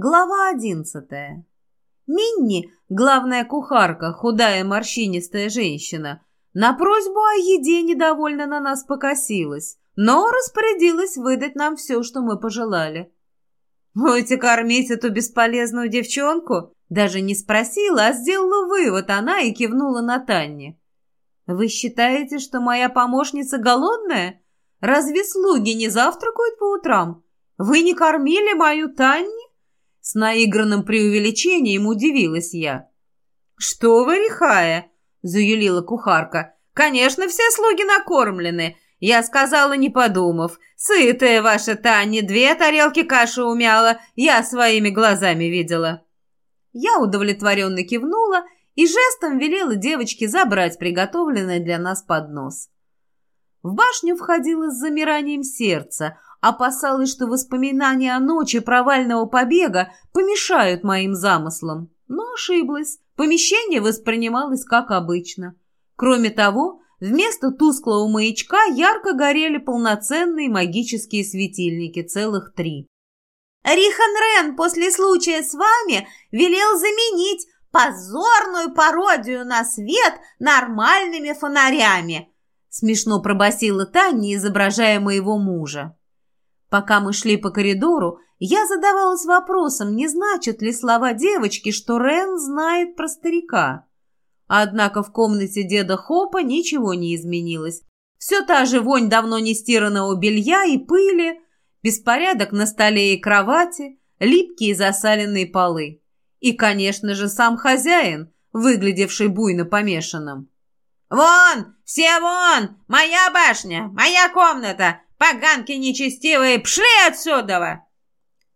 Глава одиннадцатая. Минни, главная кухарка, худая морщинистая женщина, на просьбу о еде недовольно на нас покосилась, но распорядилась выдать нам все, что мы пожелали. «Будете кормить эту бесполезную девчонку?» Даже не спросила, а сделала вывод она и кивнула на Танне. «Вы считаете, что моя помощница голодная? Разве слуги не завтракают по утрам? Вы не кормили мою Танни?» С наигранным преувеличением удивилась я. «Что вы, Рихая?» — заюлила кухарка. «Конечно, все слуги накормлены. Я сказала, не подумав. Сытая ваша Таня, две тарелки каши умяла. Я своими глазами видела». Я удовлетворенно кивнула и жестом велела девочке забрать приготовленный для нас поднос. В башню входила с замиранием сердца, Опасалась, что воспоминания о ночи провального побега помешают моим замыслам. Но ошиблась. Помещение воспринималось как обычно. Кроме того, вместо тусклого маячка ярко горели полноценные магические светильники, целых три. Рихан Рен после случая с вами велел заменить позорную пародию на свет нормальными фонарями. Смешно пробасила Таня, изображая моего мужа. Пока мы шли по коридору, я задавалась вопросом, не значат ли слова девочки, что Рен знает про старика. Однако в комнате деда Хопа ничего не изменилось. Все та же вонь давно не стиранного белья и пыли, беспорядок на столе и кровати, липкие засаленные полы. И, конечно же, сам хозяин, выглядевший буйно помешанным. «Вон! Все вон! Моя башня! Моя комната! Поганки нечестивые, пшли отсюда!»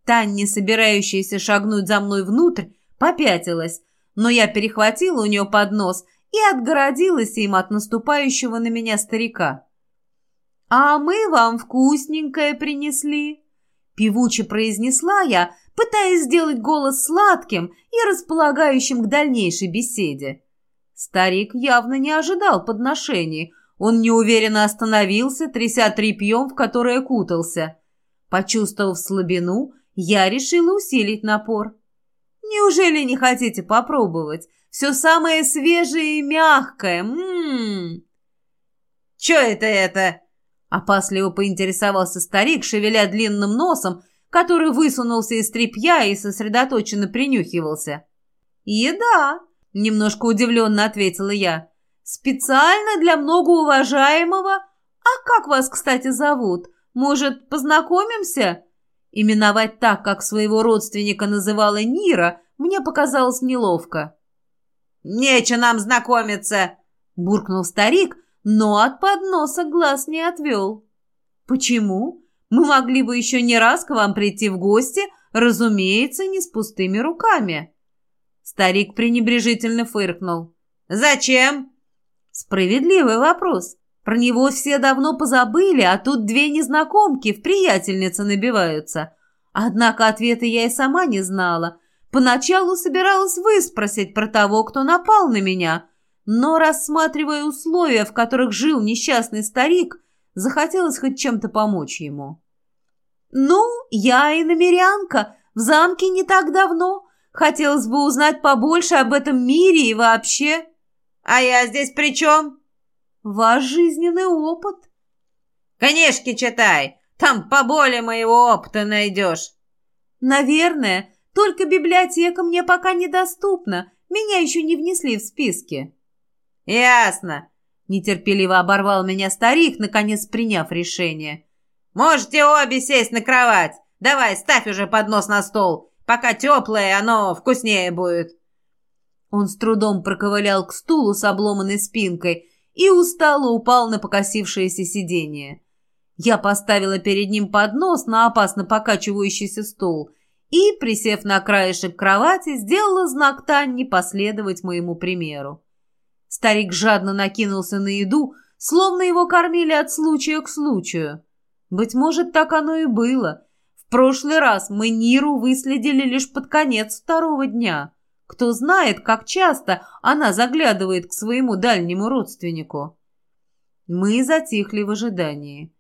Таня, собирающаяся шагнуть за мной внутрь, попятилась, но я перехватила у нее поднос и отгородилась им от наступающего на меня старика. «А мы вам вкусненькое принесли», — певуче произнесла я, пытаясь сделать голос сладким и располагающим к дальнейшей беседе. Старик явно не ожидал подношений — он неуверенно остановился, тряся тряпьем, в которое кутался. Почувствовав слабину, я решила усилить напор. «Неужели не хотите попробовать? Все самое свежее и мягкое. Ммм!» «Че это это?» Опасливо поинтересовался старик, шевеля длинным носом, который высунулся из тряпья и сосредоточенно принюхивался. «Еда!» — немножко удивленно ответила я. Специально для многоуважаемого? А как вас, кстати, зовут? Может, познакомимся?» Именовать так, как своего родственника называла Нира, мне показалось неловко. «Нече нам знакомиться!» – буркнул старик, но от подноса глаз не отвел. «Почему? Мы могли бы еще не раз к вам прийти в гости, разумеется, не с пустыми руками». Старик пренебрежительно фыркнул. «Зачем? Справедливый вопрос. Про него все давно позабыли, а тут две незнакомки в приятельницы набиваются. Однако ответа я и сама не знала. Поначалу собиралась выспросить про того, кто напал на меня, но, рассматривая условия, в которых жил несчастный старик, захотелось хоть чем-то помочь ему. «Ну, я и намерянка, в замке не так давно. Хотелось бы узнать побольше об этом мире и вообще...» «А я здесь при чем?» «Ваш жизненный опыт». «Книжки читай, там поболее моего опыта найдешь». «Наверное, только библиотека мне пока недоступна, меня еще не внесли в списки». «Ясно», — нетерпеливо оборвал меня старик, наконец приняв решение. «Можете обе сесть на кровать. Давай, ставь уже поднос на стол. Пока теплое, оно вкуснее будет». Он с трудом проковылял к стулу с обломанной спинкой и устало упал на покосившееся сиденье. Я поставила перед ним поднос на опасно покачивающийся стул и, присев на краешек кровати, сделала знак Танни последовать моему примеру. Старик жадно накинулся на еду, словно его кормили от случая к случаю. Быть может, так оно и было. Прошлый раз мы Ниру выследили лишь под конец второго дня. Кто знает, как часто она заглядывает к своему дальнему родственнику. Мы затихли в ожидании.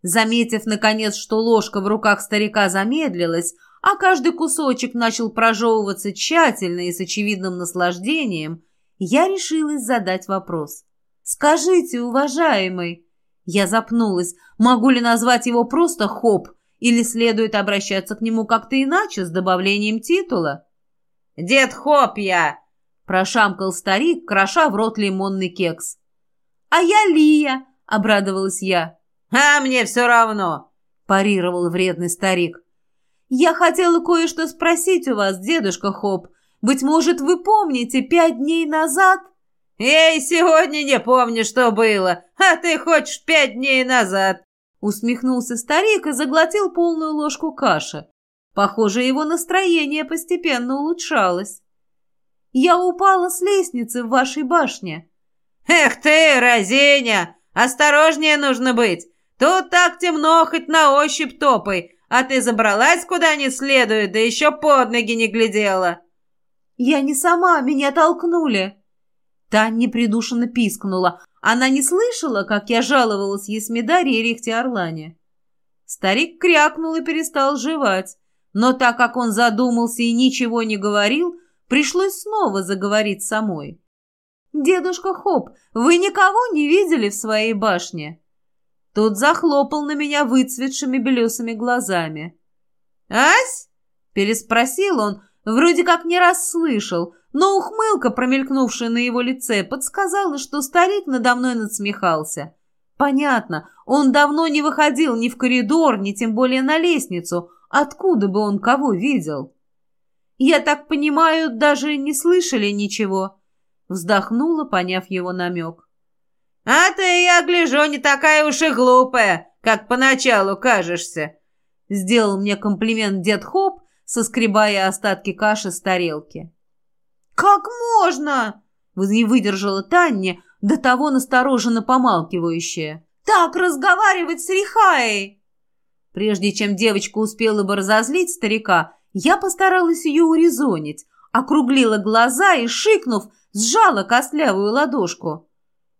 Заметив, наконец, что ложка в руках старика замедлилась, а каждый кусочек начал прожевываться тщательно и с очевидным наслаждением, я решилась задать вопрос. «Скажите, уважаемый...» Я запнулась. Могу ли назвать его просто Хоп, или следует обращаться к нему как-то иначе, с добавлением титула? «Дед Хоп я!» – прошамкал старик, кроша в рот лимонный кекс. «А я Лия!» – обрадовалась я. «А мне все равно!» – парировал вредный старик. «Я хотела кое-что спросить у вас, дедушка Хоп. Быть может, вы помните, пять дней назад...» «Я и сегодня не помню, что было, а ты хочешь пять дней назад!» Усмехнулся старик и заглотил полную ложку каши. Похоже, его настроение постепенно улучшалось. «Я упала с лестницы в вашей башне». «Эх ты, разиня! Осторожнее нужно быть! Тут так темно, хоть на ощупь топай, а ты забралась куда не следует, да еще под ноги не глядела!» «Я не сама, меня толкнули!» Таня непридушенно пискнула. Она не слышала, как я жаловалась Есмидаре и Рихте Орлане. Старик крякнул и перестал жевать. Но так как он задумался и ничего не говорил, пришлось снова заговорить самой. «Дедушка Хоп, вы никого не видели в своей башне?» Тот захлопал на меня выцветшими белесыми глазами. «Ась?» — переспросил он, вроде как не раз слышал, но ухмылка, промелькнувшая на его лице, подсказала, что старик надо мной надсмехался. Понятно, он давно не выходил ни в коридор, ни тем более на лестницу, Откуда бы он кого видел? Я так понимаю, даже не слышали ничего. Вздохнула, поняв его намек. А ты, я гляжу, не такая уж и глупая, как поначалу кажешься. Сделал мне комплимент дед Хоп, соскребая остатки каши с тарелки. «Как можно?» — не выдержала Таня, до того настороженно помалкивающая. «Так разговаривать с Рихаей!» Прежде чем девочка успела бы разозлить старика, я постаралась ее урезонить, округлила глаза и, шикнув, сжала костлявую ладошку.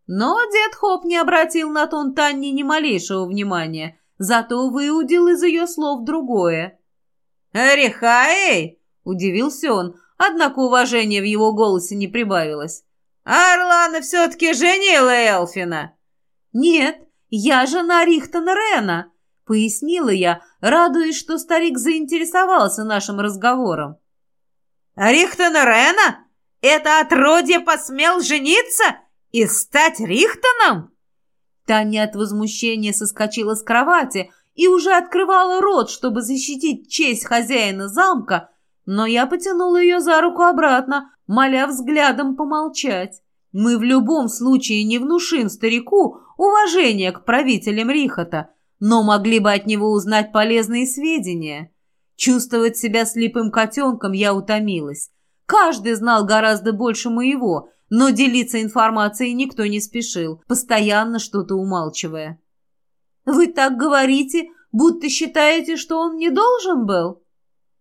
Но дед Хоп не обратил на тон Танни ни малейшего внимания, зато выудил из ее слов другое. «Рехай!» — удивился он, однако уважения в его голосе не прибавилось. «Орлана все-таки женила Элфина!» «Нет, я жена Рихтона Рена!» пояснила я, радуясь, что старик заинтересовался нашим разговором. «Рихтона Рена? Это отродье посмел жениться и стать Рихтоном?» Таня от возмущения соскочила с кровати и уже открывала рот, чтобы защитить честь хозяина замка, но я потянула ее за руку обратно, моля взглядом помолчать. Мы в любом случае не внушим старику уважение к правителям Рихота, но могли бы от него узнать полезные сведения. Чувствовать себя слепым котенком я утомилась. Каждый знал гораздо больше моего, но делиться информацией никто не спешил, постоянно что-то умалчивая. «Вы так говорите, будто считаете, что он не должен был?»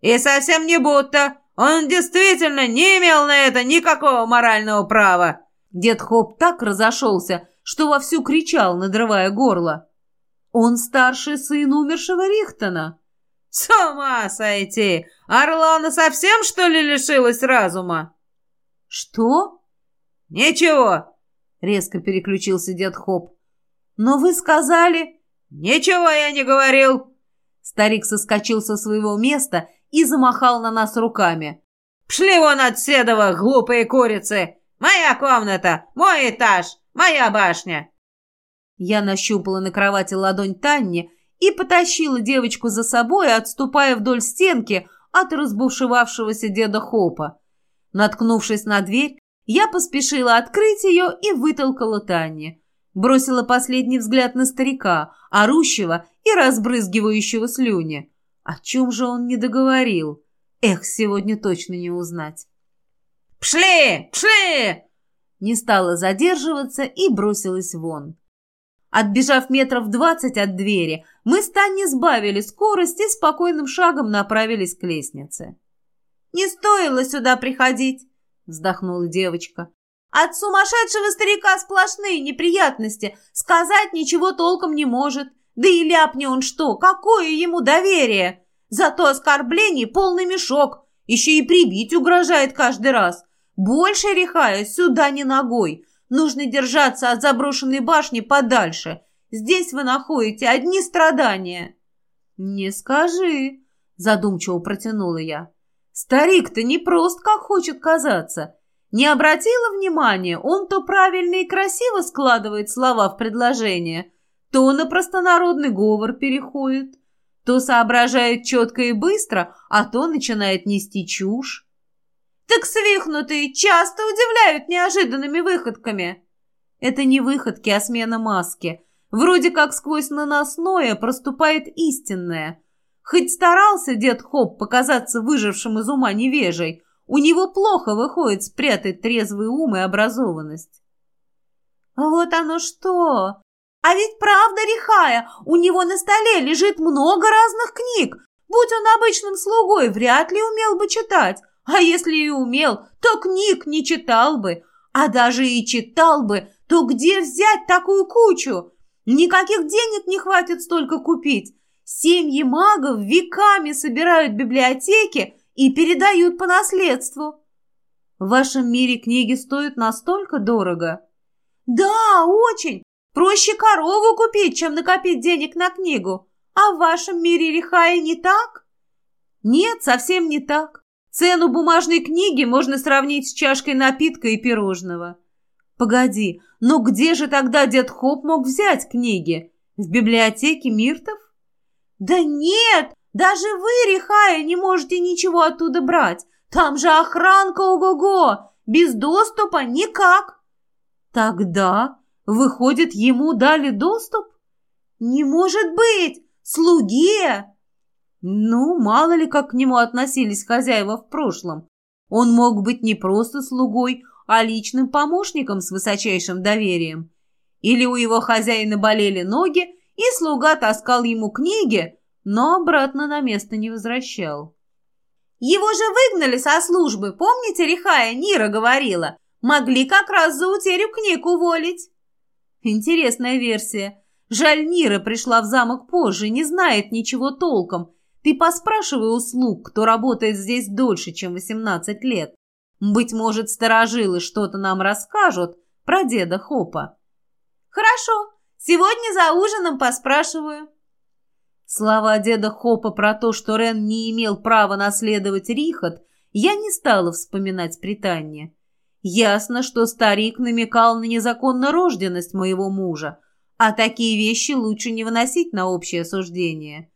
«И совсем не будто. Он действительно не имел на это никакого морального права». Дед Хоп так разошелся, что вовсю кричал, надрывая горло. Он старший сын умершего Рихтона. С ума сойти! Орлана совсем, что ли, лишилась разума? Что? Ничего, резко переключился дед Хоп. Но вы сказали... Ничего я не говорил. Старик соскочил со своего места и замахал на нас руками. «Пшли вон от глупые курицы! Моя комната, мой этаж, моя башня!» Я нащупала на кровати ладонь Танни и потащила девочку за собой, отступая вдоль стенки от разбушевавшегося деда Хопа. Наткнувшись на дверь, я поспешила открыть ее и вытолкала Танни. Бросила последний взгляд на старика, орущего и разбрызгивающего слюни. О чем же он не договорил? Эх, сегодня точно не узнать. «Пшли! Пшли!» Не стала задерживаться и бросилась вон. Отбежав метров двадцать от двери, мы с Таней сбавили скорость и спокойным шагом направились к лестнице. «Не стоило сюда приходить», — вздохнула девочка. «От сумасшедшего старика сплошные неприятности. Сказать ничего толком не может. Да и ляпни он что, какое ему доверие? Зато оскорблений полный мешок. Еще и прибить угрожает каждый раз. Больше, Рихая, сюда не ногой. Нужно держаться от заброшенной башни подальше. Здесь вы находите одни страдания». «Не скажи», — задумчиво протянула я. «Старик-то не прост, как хочет казаться. Не обратила внимания, он то правильно и красиво складывает слова в предложение, то на простонародный говор переходит, то соображает четко и быстро, а то начинает нести чушь. Так свихнутые часто удивляют неожиданными выходками. Это не выходки, а смена маски. Вроде как сквозь наносное проступает истинное. Хоть старался дед Хоп показаться выжившим из ума невежей, у него плохо выходит спрятать трезвый ум и образованность. Вот оно что! А ведь правда, Рихая, у него на столе лежит много разных книг. Будь он обычным слугой, вряд ли умел бы читать. А если и умел, то книг не читал бы. А даже и читал бы, то где взять такую кучу? Никаких денег не хватит столько купить. Семьи магов веками собирают библиотеки и передают по наследству. В вашем мире книги стоят настолько дорого? Да, очень. Проще корову купить, чем накопить денег на книгу. А в вашем мире Рихая не так? Нет, совсем не так. Цену бумажной книги можно сравнить с чашкой напитка и пирожного. Погоди, но где же тогда дед Хоп мог взять книги? В библиотеке Миртов? Да нет, даже вы, Рихая, не можете ничего оттуда брать. Там же охранка ого-го. Без доступа никак. Тогда, выходит, ему дали доступ? Не может быть! Слуге! Ну, мало ли, как к нему относились хозяева в прошлом. Он мог быть не просто слугой, а личным помощником с высочайшим доверием. Или у его хозяина болели ноги, и слуга таскал ему книги, но обратно на место не возвращал. «Его же выгнали со службы, помните, Рихая Нира говорила? Могли как раз за утерю книг уволить». Интересная версия. Жаль, Нира пришла в замок позже, не знает ничего толком. Ты поспрашивай услуг, кто работает здесь дольше, чем 18 лет. Быть может, старожилы что-то нам расскажут про деда Хопа. Хорошо, сегодня за ужином поспрашиваю. Слова деда Хопа про то, что Рен не имел права наследовать Рихот, я не стала вспоминать с притания. Ясно, что старик намекал на незаконную рожденность моего мужа, а такие вещи лучше не выносить на общее суждение.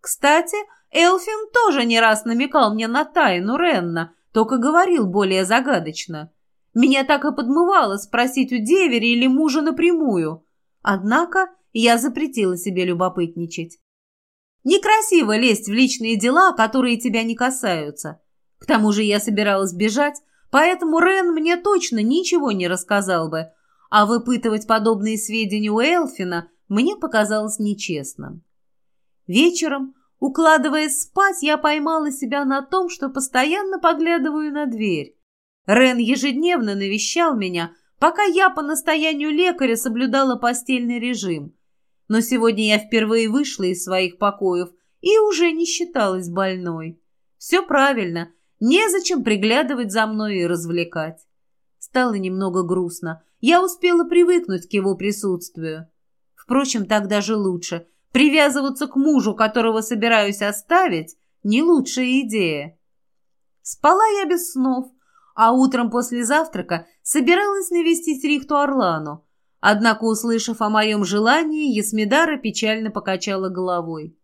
Кстати, Элфин тоже не раз намекал мне на тайну Ренна, только говорил более загадочно. Меня так и подмывало спросить у деверя или мужа напрямую. Однако я запретила себе любопытничать. Некрасиво лезть в личные дела, которые тебя не касаются. К тому же я собиралась бежать, поэтому Рен мне точно ничего не рассказал бы, а выпытывать подобные сведения у Элфина мне показалось нечестным. Вечером, укладываясь спать, я поймала себя на том, что постоянно поглядываю на дверь. Рен ежедневно навещал меня, пока я по настоянию лекаря соблюдала постельный режим – но сегодня я впервые вышла из своих покоев и уже не считалась больной. Все правильно, незачем приглядывать за мной и развлекать. Стало немного грустно. Я успела привыкнуть к его присутствию. Впрочем, так даже лучше. Привязываться к мужу, которого собираюсь оставить, не лучшая идея. Спала я без снов, а утром после завтрака собиралась навестить Рихту Орлану. Однако, услышав о моем желании, Есмидара печально покачала головой.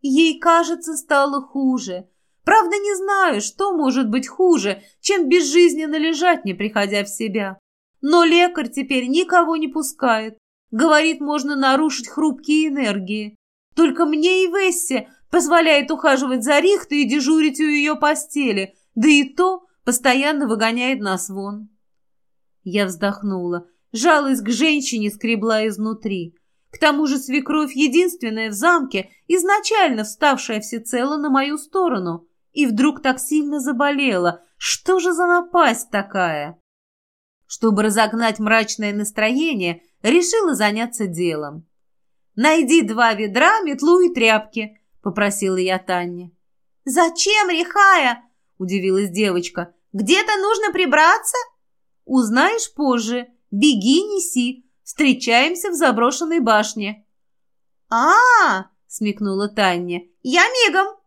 Ей, кажется, стало хуже. Правда, не знаю, что может быть хуже, чем безжизненно лежать, не приходя в себя. Но лекарь теперь никого не пускает. Говорит, можно нарушить хрупкие энергии. Только мне и Вессе позволяет ухаживать за Рихтой и дежурить у ее постели, да и то постоянно выгоняет нас вон. Я вздохнула. Жалость к женщине скребла изнутри. К тому же свекровь единственная в замке, изначально вставшая всецело на мою сторону, и вдруг так сильно заболела. Что же за напасть такая? Чтобы разогнать мрачное настроение, решила заняться делом. «Найди два ведра, метлу и тряпки», — попросила я Таня. «Зачем, Рихая?» — удивилась девочка. «Где-то нужно прибраться?» «Узнаешь позже. Беги, неси. Встречаемся в заброшенной башне». «А-а-а!» — смекнула Таня. «Я мигом!»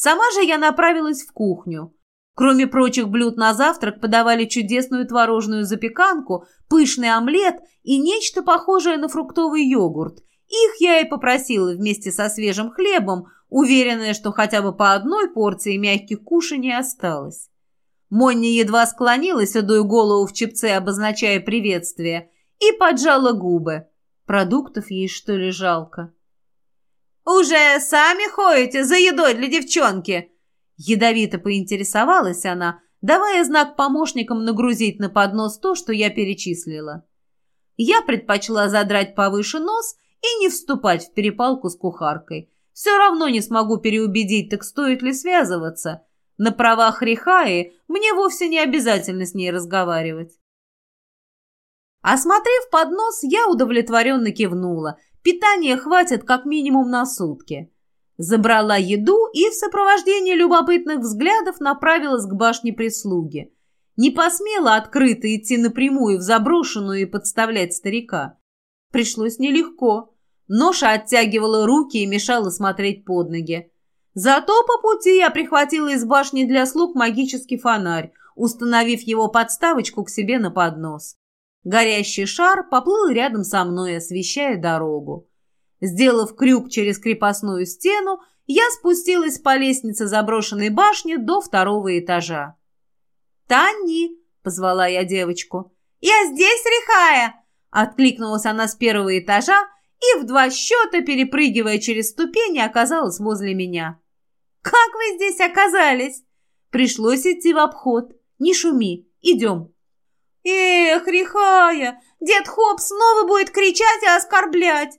Сама же я направилась в кухню. Кроме прочих блюд на завтрак подавали чудесную творожную запеканку, пышный омлет и нечто похожее на фруктовый йогурт. Их я и попросила вместе со свежим хлебом, уверенная, что хотя бы по одной порции мягких кушаний осталось. Монни едва склонила седую голову в чепце, обозначая приветствие, и поджала губы. Продуктов ей, что ли, жалко? «Уже сами ходите за едой для девчонки?» Ядовито поинтересовалась она, давая знак помощникам нагрузить на поднос то, что я перечислила. Я предпочла задрать повыше нос и не вступать в перепалку с кухаркой. Все равно не смогу переубедить, так стоит ли связываться. На правах Рихаи мне вовсе не обязательно с ней разговаривать. Осмотрев поднос, я удовлетворенно кивнула. Питания хватит как минимум на сутки. Забрала еду и в сопровождении любопытных взглядов направилась к башне прислуги. Не посмела открыто идти напрямую в заброшенную и подставлять старика. Пришлось нелегко. Ноша оттягивала руки и мешала смотреть под ноги. Зато по пути я прихватила из башни для слуг магический фонарь, установив его подставочку к себе на поднос. Горящий шар поплыл рядом со мной, освещая дорогу. Сделав крюк через крепостную стену, я спустилась по лестнице заброшенной башни до второго этажа. «Танни!» — позвала я девочку. «Я здесь, Рихая!» — откликнулась она с первого этажа и в два счета, перепрыгивая через ступени, оказалась возле меня. «Как вы здесь оказались?» «Пришлось идти в обход. Не шуми. Идем». «Эх, Рихая, дед Хоп снова будет кричать и оскорблять!»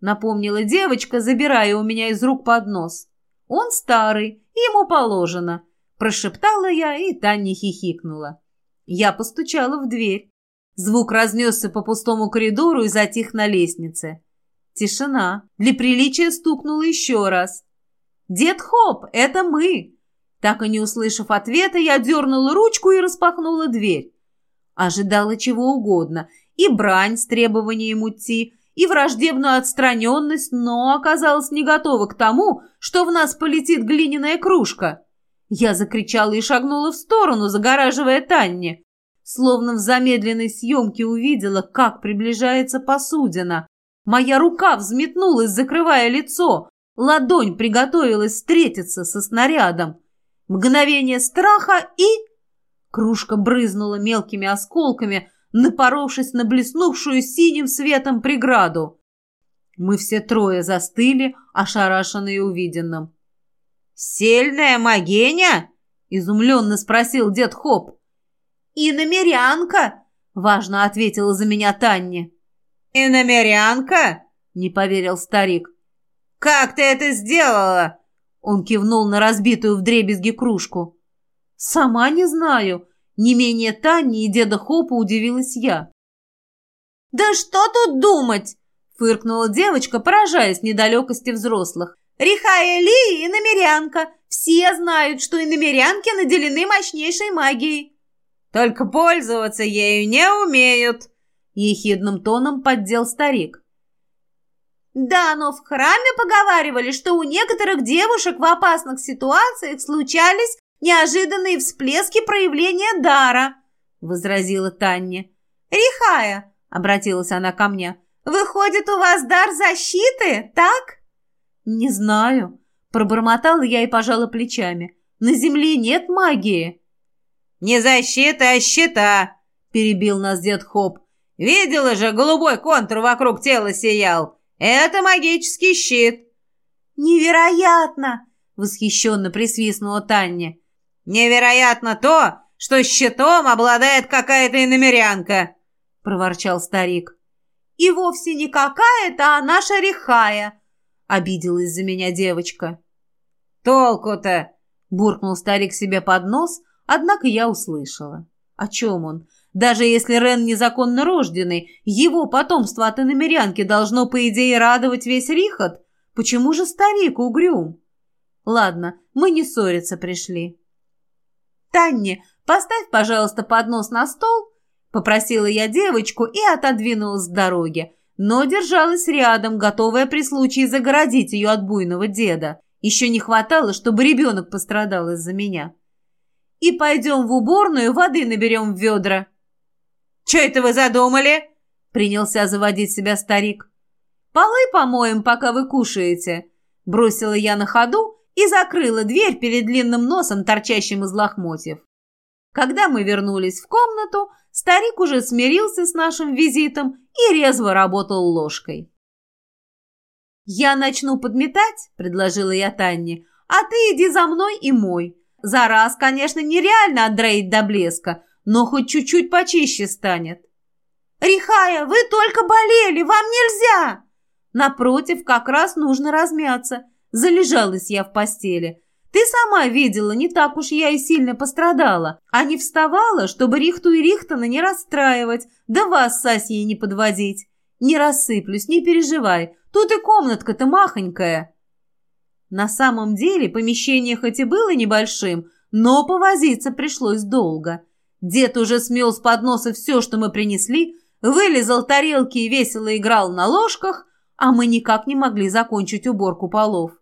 Напомнила девочка, забирая у меня из рук поднос. «Он старый, ему положено», – прошептала я, и Таня хихикнула. Я постучала в дверь. Звук разнесся по пустому коридору и затих на лестнице. Тишина. Для приличия стукнула еще раз. «Дед Хоп, это мы!» Так и не услышав ответа, я дернула ручку и распахнула дверь. Ожидала чего угодно. И брань с требованием уйти, и враждебную отстраненность, но оказалась не готова к тому, что в нас полетит глиняная кружка. Я закричала и шагнула в сторону, загораживая Танне. Словно в замедленной съемке увидела, как приближается посудина. Моя рука взметнулась, закрывая лицо. Ладонь приготовилась встретиться со снарядом. Мгновение страха и... Кружка брызнула мелкими осколками, напоровшись на блеснувшую синим светом преграду. Мы все трое застыли, ошарашенные увиденным. «Сильная могеня?» — изумленно спросил дед Хоп. «И намерянка!» — важно ответила за меня Таня. «И намерянка?» — не поверил старик. «Как ты это сделала?» Он кивнул на разбитую вдребезги кружку. «Сама не знаю», не менее Тани и деда Хопа удивилась я. «Да что тут думать?» — фыркнула девочка, поражаясь недалекости взрослых. «Рихая Ли и намерянка. Все знают, что и намерянки наделены мощнейшей магией». «Только пользоваться ею не умеют», — ехидным тоном поддел старик. «Да, но в храме поговаривали, что у некоторых девушек в опасных ситуациях случались неожиданные всплески проявления дара», — возразила Таня. «Рихая», — обратилась она ко мне, — «выходит, у вас дар защиты, так?» «Не знаю», — пробормотала я и пожала плечами. «На земле нет магии». «Не защита, а щита», — перебил нас дед Хоп. «Видела же, голубой контур вокруг тела сиял. Это магический щит». «Невероятно!» — восхищенно присвистнула Таня. «Невероятно то, что щитом обладает какая-то иномерянка!» — проворчал старик. «И вовсе не какая-то, а наша рехая!» — обиделась за меня девочка. «Толку-то!» — буркнул старик себе под нос, однако я услышала. О чем он? Даже если Рен незаконно рожденный, его потомство от иномерянки должно, по идее, радовать весь Рихот. Почему же старик угрюм? Ладно, мы не ссориться пришли. Танне, поставь, пожалуйста, поднос на стол, попросила я девочку и отодвинулась с дороги, но держалась рядом, готовая при случае загородить ее от буйного деда. Еще не хватало, чтобы ребенок пострадал из-за меня. И пойдем в уборную, воды наберем в ведра. «Че это вы задумали?» — принялся заводить себя старик. «Полы помоем, пока вы кушаете», — бросила я на ходу и закрыла дверь перед длинным носом, торчащим из лохмотьев. Когда мы вернулись в комнату, старик уже смирился с нашим визитом и резво работал ложкой. «Я начну подметать», — предложила я Танне, «а ты иди за мной и мой. За раз, конечно, нереально отдроить до блеска, но хоть чуть-чуть почище станет». «Рихая, вы только болели, вам нельзя!» Напротив, как раз нужно размяться. Залежалась я в постели. Ты сама видела, не так уж я и сильно пострадала, а не вставала, чтобы Рихту и Рихтона не расстраивать, да вас с Асьей не подводить. Не рассыплюсь, не переживай, тут и комнатка-то махонькая. На самом деле помещение хоть и было небольшим, но повозиться пришлось долго. Дед уже смел с подноса все, что мы принесли, вылезал тарелки и весело играл на ложках, а мы никак не могли закончить уборку полов.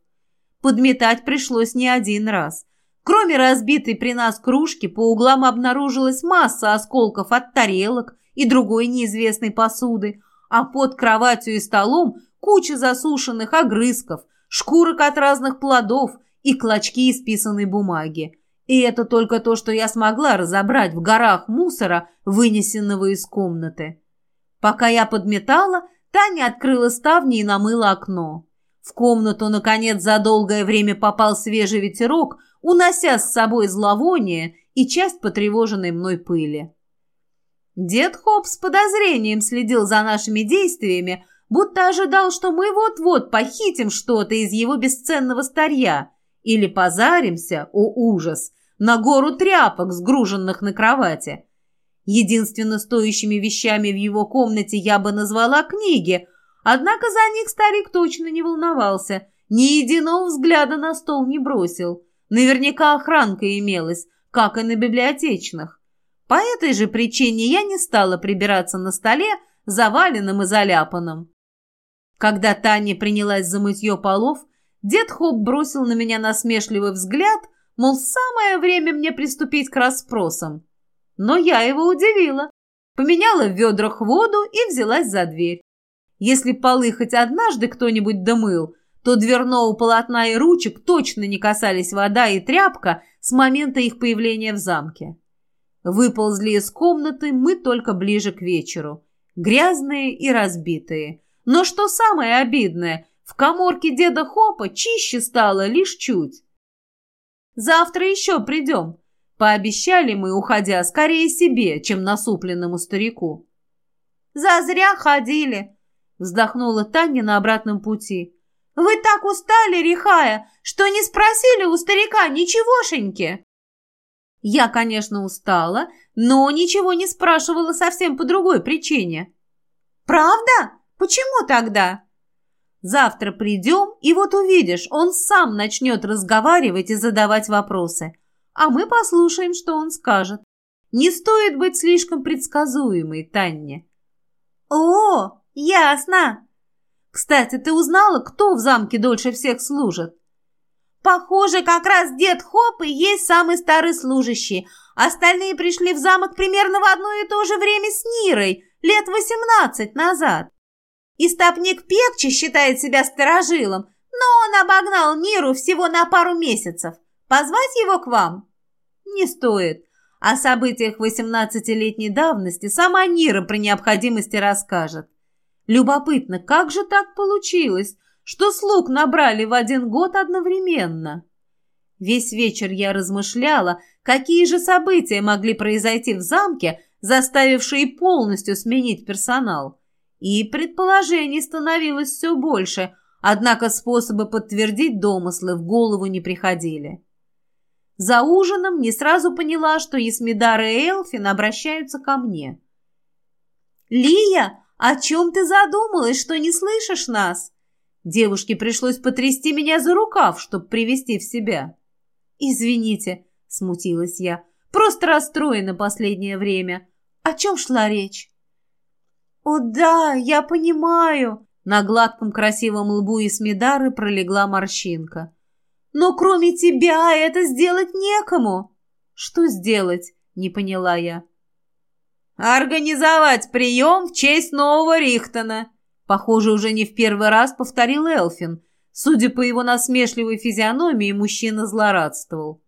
Подметать пришлось не один раз. Кроме разбитой при нас кружки, по углам обнаружилась масса осколков от тарелок и другой неизвестной посуды, а под кроватью и столом куча засушенных огрызков, шкурок от разных плодов и клочки исписанной бумаги. И это только то, что я смогла разобрать в горах мусора, вынесенного из комнаты. Пока я подметала, Таня открыла ставни и намыла окно. В комнату, наконец, за долгое время попал свежий ветерок, унося с собой зловоние и часть потревоженной мной пыли. Дед Хоп с подозрением следил за нашими действиями, будто ожидал, что мы вот-вот похитим что-то из его бесценного старья или позаримся, о ужас, на гору тряпок, сгруженных на кровати. Единственно стоящими вещами в его комнате я бы назвала книги – Однако за них старик точно не волновался, ни единого взгляда на стол не бросил. Наверняка охранка имелась, как и на библиотечных. По этой же причине я не стала прибираться на столе, заваленным и заляпанным. Когда Таня принялась за мытье полов, дед Хоп бросил на меня насмешливый взгляд, мол, самое время мне приступить к расспросам. Но я его удивила. Поменяла в ведрах воду и взялась за дверь. Если полы хоть однажды кто-нибудь домыл, то дверного полотна и ручек точно не касались вода и тряпка с момента их появления в замке. Выползли из комнаты мы только ближе к вечеру. Грязные и разбитые. Но что самое обидное, в коморке деда Хопа чище стало лишь чуть. «Завтра еще придем», — пообещали мы, уходя скорее себе, чем насупленному старику. «Зазря ходили», Вздохнула Таня на обратном пути. «Вы так устали, Рихая, что не спросили у старика ничегошеньки?» Я, конечно, устала, но ничего не спрашивала совсем по другой причине. «Правда? Почему тогда?» «Завтра придем, и вот увидишь, он сам начнет разговаривать и задавать вопросы, а мы послушаем, что он скажет. Не стоит быть слишком предсказуемой, Таня». «О, «Ясно. Кстати, ты узнала, кто в замке дольше всех служит?» «Похоже, как раз дед Хоп и есть самый старый служащий. Остальные пришли в замок примерно в одно и то же время с Нирой, лет восемнадцать назад. Истопник Пекчи считает себя старожилом, но он обогнал Ниру всего на пару месяцев. Позвать его к вам?» «Не стоит. О событиях восемнадцатилетней давности сама Нира при необходимости расскажет. Любопытно, как же так получилось, что слуг набрали в один год одновременно? Весь вечер я размышляла, какие же события могли произойти в замке, заставившие полностью сменить персонал. И предположений становилось все больше, однако способы подтвердить домыслы в голову не приходили. За ужином не сразу поняла, что Есмидар и Элфин обращаются ко мне. «Лия, «О чем ты задумалась, что не слышишь нас?» Девушке пришлось потрясти меня за рукав, чтобы привести в себя. «Извините», — смутилась я, — «просто расстроена последнее время. О чем шла речь?» «О да, я понимаю», — на гладком красивом лбу Исмидары пролегла морщинка. «Но кроме тебя это сделать некому». «Что сделать?» — не поняла я. «Организовать прием в честь нового Рихтона», — похоже, уже не в первый раз повторил Элфин. Судя по его насмешливой физиономии, мужчина злорадствовал.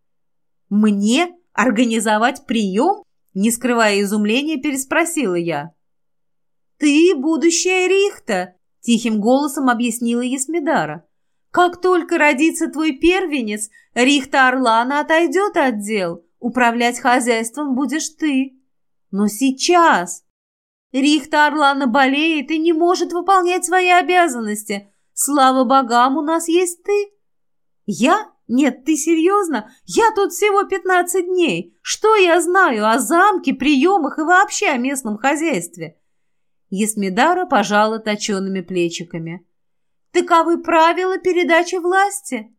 «Мне организовать прием?» Не скрывая изумления, переспросила я. «Ты будущая Рихта», — тихим голосом объяснила Есмидара. «Как только родится твой первенец, Рихта Орлана отойдет от дел. Управлять хозяйством будешь ты». Но сейчас... Рихта Орлана болеет и не может выполнять свои обязанности. Слава богам, у нас есть ты. Я? Нет, ты серьезно? Я тут всего пятнадцать дней. Что я знаю о замке, приемах и вообще о местном хозяйстве? Есмидара пожала точеными плечиками. Таковы правила передачи власти.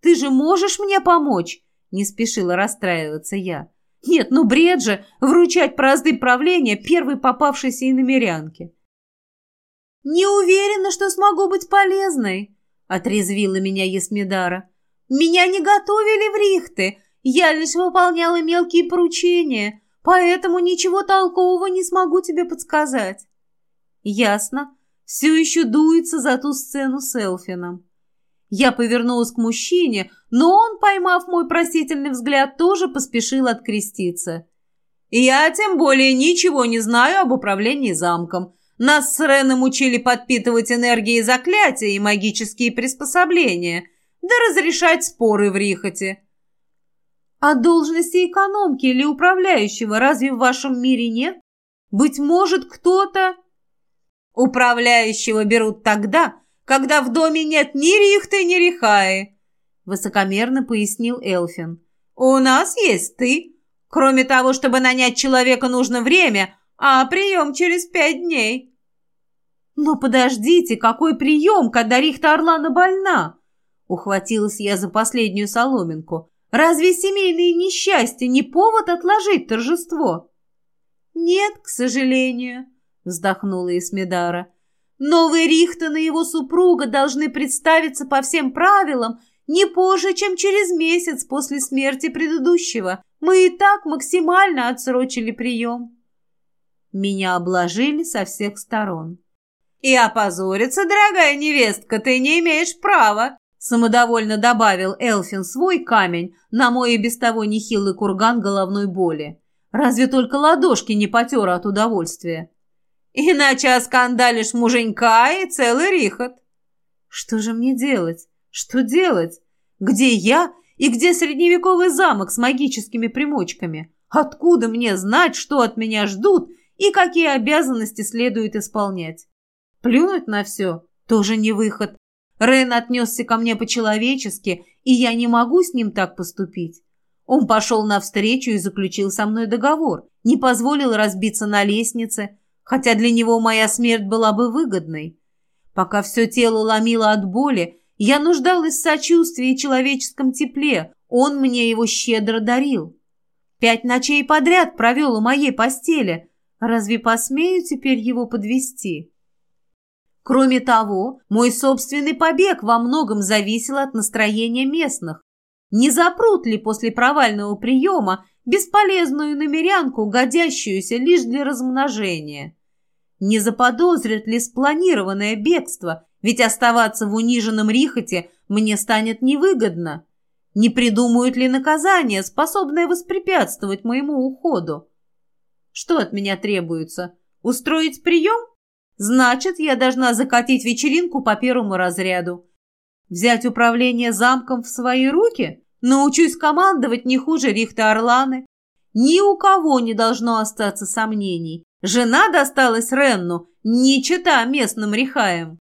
Ты же можешь мне помочь? Не спешила расстраиваться я. Нет, ну бред же, вручать празды правления первой попавшейся иномерянке. «Не уверена, что смогу быть полезной», — отрезвила меня Есмидара. «Меня не готовили в рихты, я лишь выполняла мелкие поручения, поэтому ничего толкового не смогу тебе подсказать». «Ясно. Все еще дуется за ту сцену с Элфином. Я повернулась к мужчине, но он, поймав мой просительный взгляд, тоже поспешил откреститься. «Я тем более ничего не знаю об управлении замком. Нас с Реном учили подпитывать энергией заклятия и магические приспособления, да разрешать споры в рихоте». «А должности экономки или управляющего разве в вашем мире нет? Быть может, кто-то...» «Управляющего берут тогда, когда в доме нет ни рихты, ни рихаи», — высокомерно пояснил Элфин. «У нас есть ты. Кроме того, чтобы нанять человека, нужно время, а прием через пять дней». «Но подождите, какой прием, когда Рихта Орлана больна?» Ухватилась я за последнюю соломинку. «Разве семейные несчастья не повод отложить торжество?» «Нет, к сожалению», — вздохнула Исмедара. Новый Рихтон и его супруга должны представиться по всем правилам не позже, чем через месяц после смерти предыдущего. Мы и так максимально отсрочили прием. Меня обложили со всех сторон. «И опозориться, дорогая невестка, ты не имеешь права!» Самодовольно добавил Элфин свой камень на мой и без того нехилый курган головной боли. Разве только ладошки не потер от удовольствия. Иначе оскандалишь муженька и целый рихот. Что же мне делать? Что делать? Где я и где средневековый замок с магическими примочками? Откуда мне знать, что от меня ждут и какие обязанности следует исполнять? Плюнуть на все тоже не выход. Рен отнесся ко мне по-человечески, и я не могу с ним так поступить. Он пошел навстречу и заключил со мной договор, не позволил разбиться на лестнице, хотя для него моя смерть была бы выгодной. Пока все тело ломило от боли, я нуждалась в сочувствии и человеческом тепле, он мне его щедро дарил. Пять ночей подряд провел у моей постели, разве посмею теперь его подвести? Кроме того, мой собственный побег во многом зависел от настроения местных. Не запрут ли после провального приема бесполезную намерянку, годящуюся лишь для размножения? Не заподозрят ли спланированное бегство, ведь оставаться в униженном рихоте мне станет невыгодно? Не придумают ли наказание, способное воспрепятствовать моему уходу? Что от меня требуется? Устроить прием? Значит, я должна закатить вечеринку по первому разряду. Взять управление замком в свои руки? Научусь командовать не хуже Рихта Орланы. Ни у кого не должно остаться сомнений. Жена досталась Ренну, не чита местным рехаем.